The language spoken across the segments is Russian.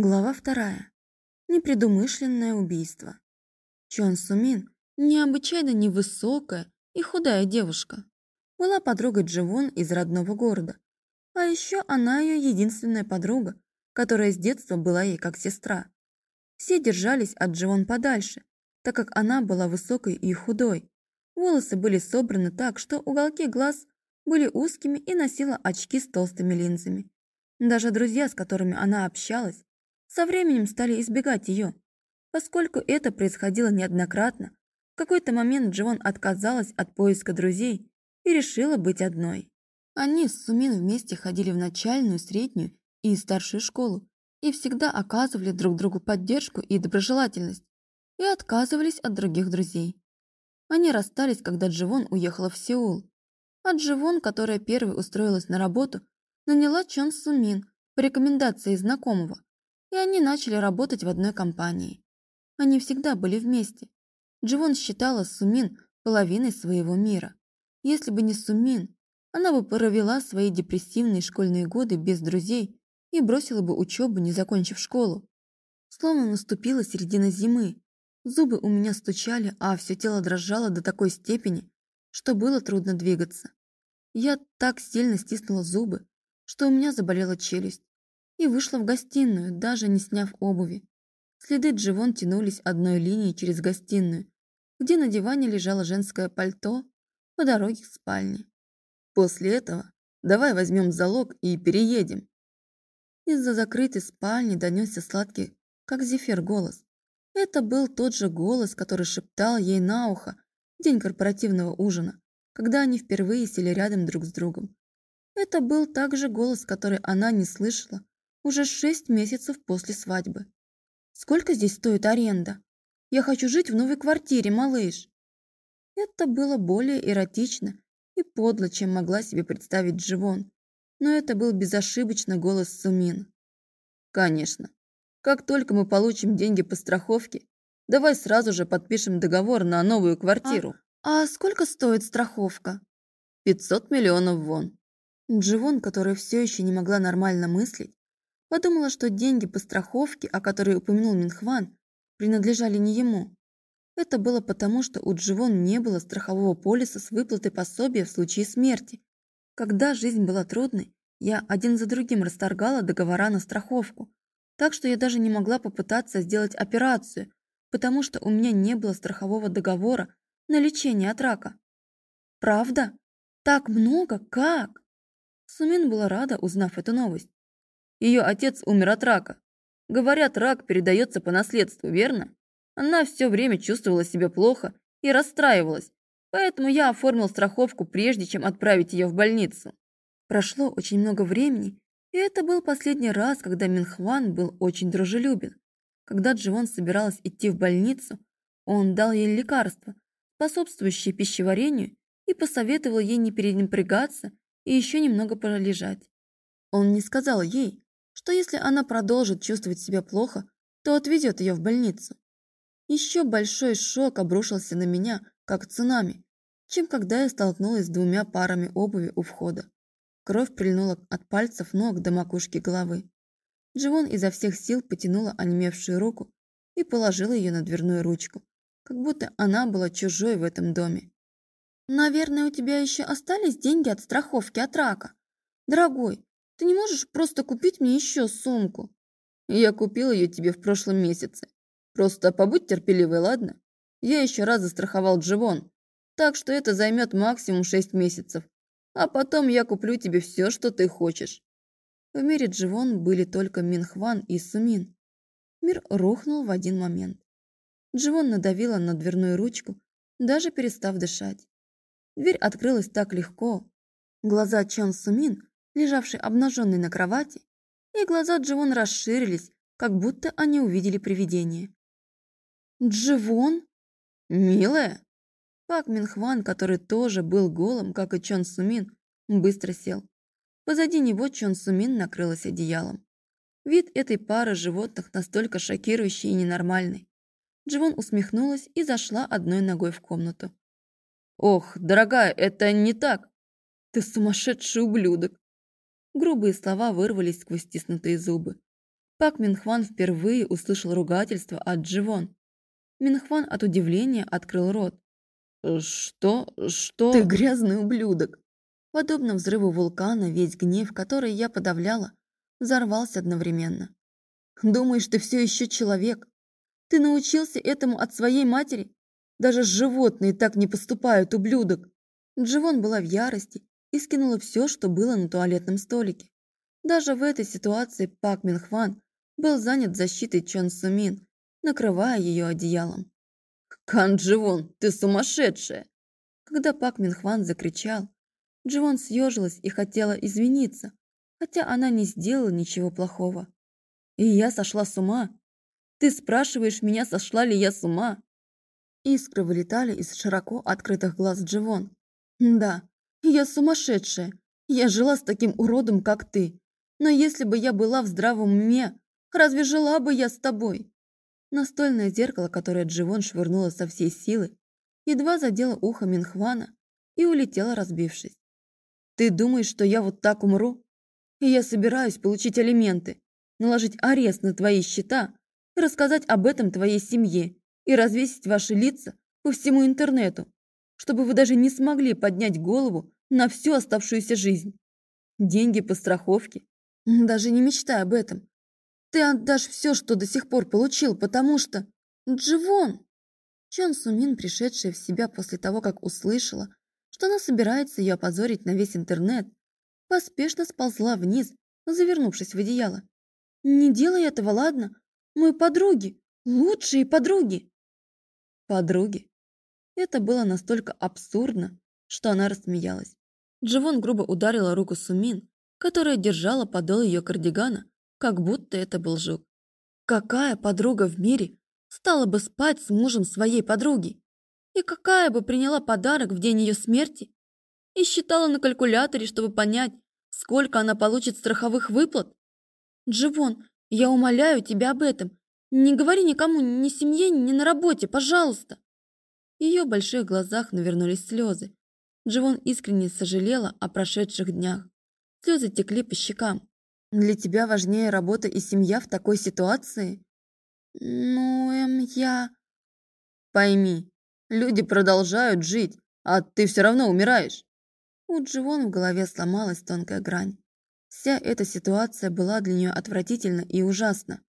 Глава вторая. Непредумышленное убийство. Чон Сумин необычайно невысокая и худая девушка. Была подругой Дживон из родного города. А еще она ее единственная подруга, которая с детства была ей как сестра. Все держались от Дживон подальше, так как она была высокой и худой. Волосы были собраны так, что уголки глаз были узкими и носила очки с толстыми линзами. Даже друзья, с которыми она общалась, со временем стали избегать ее. Поскольку это происходило неоднократно, в какой-то момент Джон отказалась от поиска друзей и решила быть одной. Они с Сумин вместе ходили в начальную, среднюю и старшую школу и всегда оказывали друг другу поддержку и доброжелательность и отказывались от других друзей. Они расстались, когда Дживон уехала в Сеул. А Дживон, которая первой устроилась на работу, наняла Чон Сумин по рекомендации знакомого, и они начали работать в одной компании. Они всегда были вместе. Дживон считала Сумин половиной своего мира. Если бы не Сумин, она бы провела свои депрессивные школьные годы без друзей и бросила бы учебу, не закончив школу. Словно наступила середина зимы. Зубы у меня стучали, а все тело дрожало до такой степени, что было трудно двигаться. Я так сильно стиснула зубы, что у меня заболела челюсть и вышла в гостиную, даже не сняв обуви. Следы Дживон тянулись одной линией через гостиную, где на диване лежало женское пальто по дороге к спальне. После этого давай возьмем залог и переедем. Из-за закрытой спальни донесся сладкий, как зефир, голос. Это был тот же голос, который шептал ей на ухо в день корпоративного ужина, когда они впервые сели рядом друг с другом. Это был также голос, который она не слышала уже шесть месяцев после свадьбы. Сколько здесь стоит аренда? Я хочу жить в новой квартире, малыш. Это было более эротично и подло, чем могла себе представить Дживон. Но это был безошибочно голос Сумин. Конечно. Как только мы получим деньги по страховке, давай сразу же подпишем договор на новую квартиру. А, а сколько стоит страховка? 500 миллионов вон. Дживон, которая все еще не могла нормально мыслить, Подумала, что деньги по страховке, о которой упомянул Минхван, принадлежали не ему. Это было потому, что у Дживон не было страхового полиса с выплатой пособия в случае смерти. Когда жизнь была трудной, я один за другим расторгала договора на страховку, так что я даже не могла попытаться сделать операцию, потому что у меня не было страхового договора на лечение от рака. Правда? Так много? Как? Сумин была рада, узнав эту новость. Ее отец умер от рака. Говорят, рак передается по наследству, верно? Она все время чувствовала себя плохо и расстраивалась, поэтому я оформил страховку, прежде чем отправить ее в больницу. Прошло очень много времени, и это был последний раз, когда Минхван был очень дружелюбен. Когда Дживон собиралась идти в больницу, он дал ей лекарство, способствующее пищеварению, и посоветовал ей не перенапрягаться и еще немного полежать. Он не сказал ей, что если она продолжит чувствовать себя плохо, то отвезет ее в больницу. Еще большой шок обрушился на меня, как цунами, чем когда я столкнулась с двумя парами обуви у входа. Кровь прильнула от пальцев ног до макушки головы. Дживон изо всех сил потянула онемевшую руку и положила ее на дверную ручку, как будто она была чужой в этом доме. «Наверное, у тебя еще остались деньги от страховки от рака. Дорогой, ты не можешь просто купить мне еще сумку? Я купил ее тебе в прошлом месяце. Просто побудь терпеливой, ладно? Я еще раз застраховал Дживон, так что это займет максимум шесть месяцев. А потом я куплю тебе все, что ты хочешь. В мире Дживон были только Минхван и Сумин. Мир рухнул в один момент. Дживон надавила на дверную ручку, даже перестав дышать. Дверь открылась так легко. Глаза Чон Сумин лежавший обнаженный на кровати, и глаза Дживон расширились, как будто они увидели привидение. «Дживон? Милая?» Пак Минхван, который тоже был голым, как и Чон Сумин, быстро сел. Позади него Чон Сумин накрылась одеялом. Вид этой пары животных настолько шокирующий и ненормальный. Дживон усмехнулась и зашла одной ногой в комнату. «Ох, дорогая, это не так! Ты сумасшедший ублюдок!» Грубые слова вырвались сквозь стиснутые зубы. Пак Минхван впервые услышал ругательство от Дживон. Минхван от удивления открыл рот. «Что? Что?» «Ты грязный ублюдок!» Подобно взрыву вулкана, весь гнев, который я подавляла, взорвался одновременно. «Думаешь, ты все еще человек? Ты научился этому от своей матери? Даже животные так не поступают, ублюдок!» Дживон была в ярости и скинула все, что было на туалетном столике. Даже в этой ситуации Пак Минхван был занят защитой Чон Сумин, накрывая ее одеялом. «Кан Дживон, ты сумасшедшая!» Когда Пак Минхван закричал, Дживон съежилась и хотела извиниться, хотя она не сделала ничего плохого. «И я сошла с ума? Ты спрашиваешь меня, сошла ли я с ума?» Искры вылетали из широко открытых глаз Дживон. «Да, я сумасшедшая. Я жила с таким уродом, как ты. Но если бы я была в здравом уме, разве жила бы я с тобой?» Настольное зеркало, которое Дживон швырнула со всей силы, едва задело ухо Минхвана и улетело, разбившись. «Ты думаешь, что я вот так умру? И я собираюсь получить алименты, наложить арест на твои счета и рассказать об этом твоей семье и развесить ваши лица по всему интернету, чтобы вы даже не смогли поднять голову на всю оставшуюся жизнь. Деньги по страховке. Даже не мечтай об этом. Ты отдашь все, что до сих пор получил, потому что... Дживон!» Чон Сумин, пришедшая в себя после того, как услышала, что она собирается ее опозорить на весь интернет, поспешно сползла вниз, завернувшись в одеяло. «Не делай этого, ладно? Мы подруги, лучшие подруги!» «Подруги?» Это было настолько абсурдно, что она рассмеялась. Дживон грубо ударила руку Сумин, которая держала подол ее кардигана, как будто это был жук. Какая подруга в мире стала бы спать с мужем своей подруги? И какая бы приняла подарок в день ее смерти? И считала на калькуляторе, чтобы понять, сколько она получит страховых выплат? Дживон, я умоляю тебя об этом. Не говори никому, ни семье, ни на работе, пожалуйста. Ее больших глазах навернулись слезы. Дживон искренне сожалела о прошедших днях. Слезы текли по щекам. Для тебя важнее работа и семья в такой ситуации? Ну, эм, я... Пойми, люди продолжают жить, а ты все равно умираешь. У Дживон в голове сломалась тонкая грань. Вся эта ситуация была для нее отвратительна и ужасна.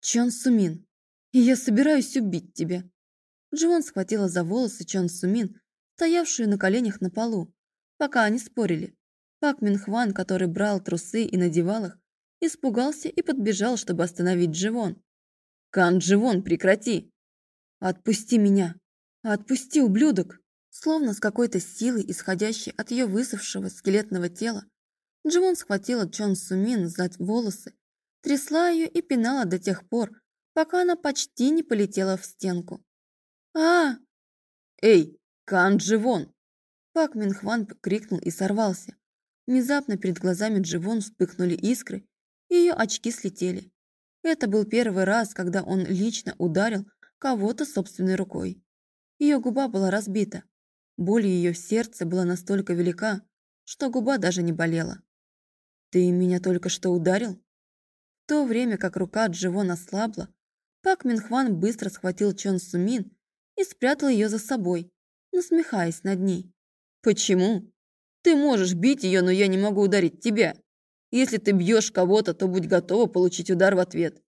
Чон Сумин, я собираюсь убить тебя. Дживон схватила за волосы Чон Сумин, стоявшую на коленях на полу, пока они спорили. Пак Минхван, который брал трусы и надевал их, испугался и подбежал, чтобы остановить Дживон. «Кан Дживон, прекрати!» «Отпусти меня! Отпусти, ублюдок!» Словно с какой-то силой, исходящей от ее высохшего скелетного тела, Дживон схватила Чон Сумин за волосы, трясла ее и пинала до тех пор, пока она почти не полетела в стенку. А «Эй, Кан Дживон!» Пак Минхван крикнул и сорвался. Внезапно перед глазами Дживон вспыхнули искры, и ее очки слетели. Это был первый раз, когда он лично ударил кого-то собственной рукой. Ее губа была разбита. Боль ее в сердце была настолько велика, что губа даже не болела. «Ты меня только что ударил?» В то время как рука Дживон ослабла, Пак Минхван быстро схватил Чон Сумин и спрятал ее за собой, насмехаясь над ней. «Почему?» Ты можешь бить ее, но я не могу ударить тебя. Если ты бьешь кого-то, то будь готова получить удар в ответ.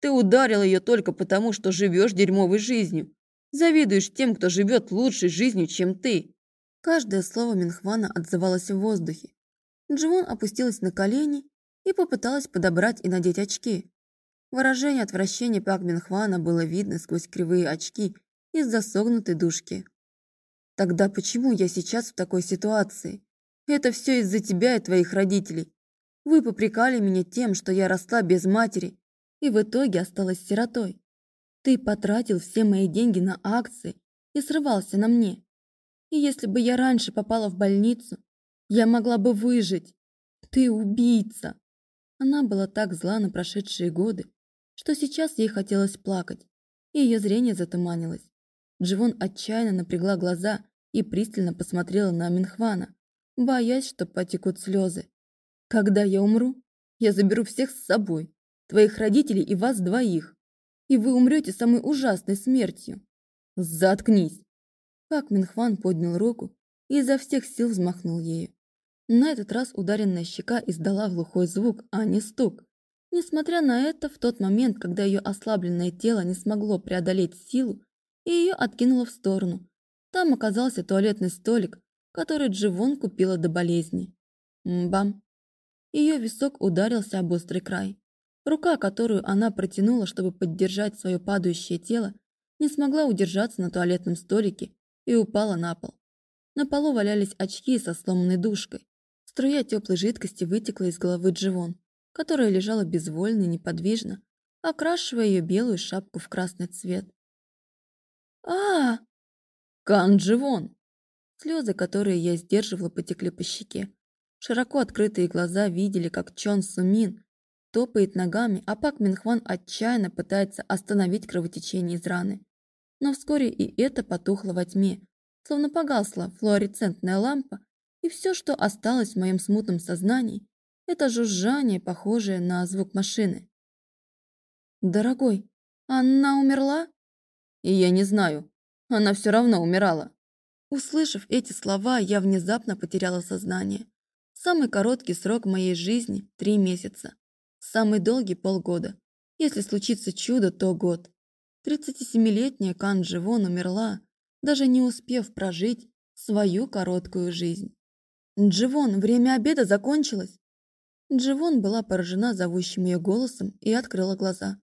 Ты ударил ее только потому, что живешь дерьмовой жизнью. Завидуешь тем, кто живет лучшей жизнью, чем ты. Каждое слово Минхвана отзывалось в воздухе. Дживон опустилась на колени и попыталась подобрать и надеть очки. Выражение отвращения Пак Минхвана было видно сквозь кривые очки из-за согнутой дужки. Тогда почему я сейчас в такой ситуации? Это все из-за тебя и твоих родителей. Вы попрекали меня тем, что я росла без матери и в итоге осталась сиротой. Ты потратил все мои деньги на акции и срывался на мне. И если бы я раньше попала в больницу, я могла бы выжить. Ты убийца. Она была так зла на прошедшие годы, что сейчас ей хотелось плакать, и ее зрение затуманилось. Дживон отчаянно напрягла глаза и пристально посмотрела на Минхвана боясь, что потекут слезы. Когда я умру, я заберу всех с собой. твоих родителей и вас двоих. И вы умрете самой ужасной смертью. Заткнись. Пак Минхван поднял руку и изо всех сил взмахнул ею. На этот раз ударенная щека издала глухой звук, а не стук. Несмотря на это, в тот момент, когда ее ослабленное тело не смогло преодолеть силу, и ее откинуло в сторону, там оказался туалетный столик, который Дживон купила до болезни. Бам! Ее висок ударился об острый край. Рука, которую она протянула, чтобы поддержать свое падающее тело, не смогла удержаться на туалетном столике и упала на пол. На полу валялись очки со сломанной дужкой. Струя теплой жидкости вытекла из головы Дживон которая лежала безвольно и неподвижно, окрашивая ее белую шапку в красный цвет. А Канджи вон! Слезы, которые я сдерживала, потекли по щеке. Широко открытые глаза видели, как Чон Сумин топает ногами, а Пак Минхван отчаянно пытается остановить кровотечение из раны. Но вскоре и это потухло во тьме, словно погасла флуоресцентная лампа, и все, что осталось в моем смутном сознании, это жужжание, похожее на звук машины. «Дорогой, она умерла?» «И я не знаю. Она все равно умирала». Услышав эти слова, я внезапно потеряла сознание. Самый короткий срок моей жизни – три месяца. Самый долгий – полгода. Если случится чудо, то год. 37-летняя Кан Живон умерла, даже не успев прожить свою короткую жизнь. «Дживон, время обеда закончилось!» Дживон была поражена зовущим ее голосом и открыла глаза.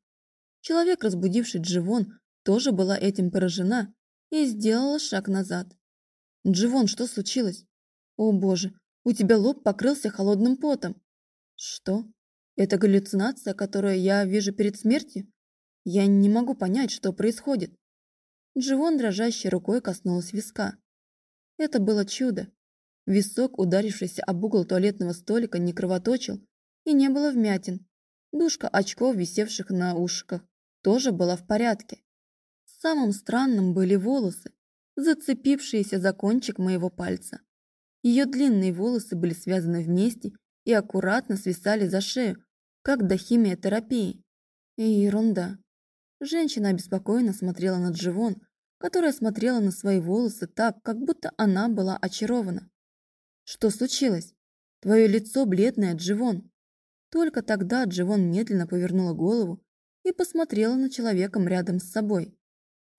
Человек, разбудивший Дживон, тоже была этим поражена и сделала шаг назад. «Дживон, что случилось?» «О боже, у тебя лоб покрылся холодным потом». «Что? Это галлюцинация, которую я вижу перед смертью? Я не могу понять, что происходит». Дживон дрожащей рукой коснулась виска. Это было чудо. Висок, ударившийся об угол туалетного столика, не кровоточил и не было вмятин. Душка очков, висевших на ушках, тоже была в порядке. Самым странным были волосы, зацепившиеся за кончик моего пальца. Ее длинные волосы были связаны вместе и аккуратно свисали за шею, как до химиотерапии. И ерунда. Женщина обеспокоенно смотрела на Дживон, которая смотрела на свои волосы так, как будто она была очарована. Что случилось? Твое лицо бледное, Дживон. Только тогда Дживон медленно повернула голову и посмотрела на человека рядом с собой.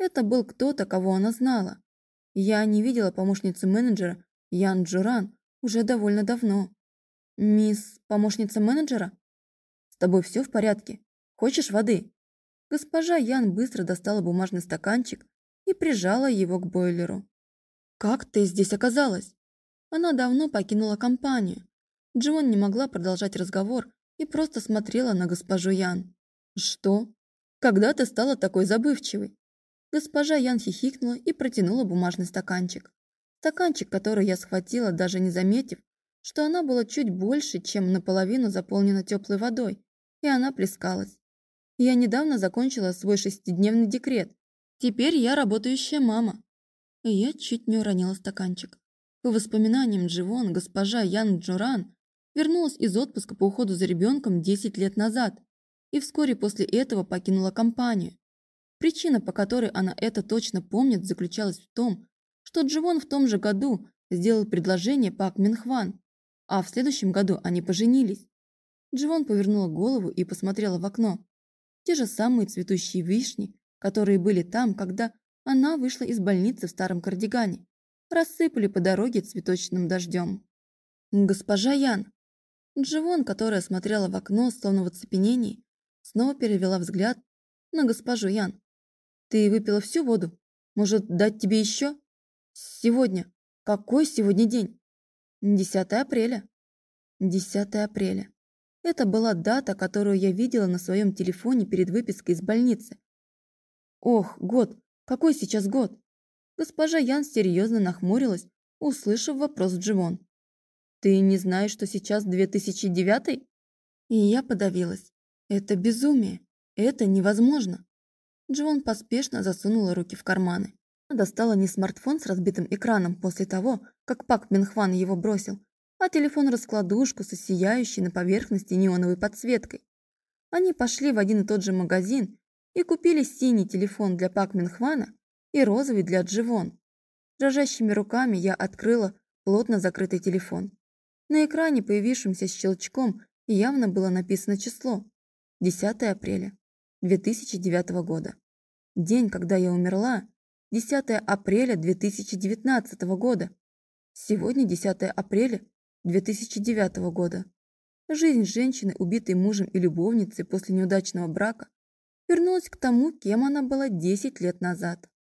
Это был кто-то, кого она знала. Я не видела помощницу менеджера Ян Джуран уже довольно давно. «Мисс, помощница менеджера? С тобой все в порядке? Хочешь воды?» Госпожа Ян быстро достала бумажный стаканчик и прижала его к бойлеру. «Как ты здесь оказалась?» Она давно покинула компанию. Джон не могла продолжать разговор и просто смотрела на госпожу Ян. «Что? Когда ты стала такой забывчивой?» Госпожа Ян хихикнула и протянула бумажный стаканчик. Стаканчик, который я схватила, даже не заметив, что она была чуть больше, чем наполовину заполнена теплой водой, и она плескалась. Я недавно закончила свой шестидневный декрет. Теперь я работающая мама. И я чуть не уронила стаканчик. По воспоминаниям Дживон, госпожа Ян Джуран вернулась из отпуска по уходу за ребенком 10 лет назад и вскоре после этого покинула компанию. Причина, по которой она это точно помнит, заключалась в том, что Дживон в том же году сделал предложение Пак Минхван, а в следующем году они поженились. Дживон повернула голову и посмотрела в окно. Те же самые цветущие вишни, которые были там, когда она вышла из больницы в старом кардигане рассыпали по дороге цветочным дождем. «Госпожа Ян!» Дживон, которая смотрела в окно, словно в оцепенении, снова перевела взгляд на госпожу Ян. «Ты выпила всю воду? Может, дать тебе еще?» «Сегодня. Какой сегодня день?» «10 апреля». «10 апреля». Это была дата, которую я видела на своем телефоне перед выпиской из больницы. Ох, год. Какой сейчас год? Госпожа Ян серьезно нахмурилась, услышав вопрос Дживон. «Ты не знаешь, что сейчас 2009?» И я подавилась. «Это безумие. Это невозможно». Дживон поспешно засунула руки в карманы. Она достала не смартфон с разбитым экраном после того, как Пак Минхван его бросил, а телефон-раскладушку со сияющей на поверхности неоновой подсветкой. Они пошли в один и тот же магазин и купили синий телефон для Пак Минхвана и розовый для Дживон. Дрожащими руками я открыла плотно закрытый телефон. На экране, появившемся щелчком, явно было написано число – 10 апреля 2009 года. День, когда я умерла, 10 апреля 2019 года. Сегодня 10 апреля 2009 года. Жизнь женщины, убитой мужем и любовницей после неудачного брака, вернулась к тому, кем она была 10 лет назад.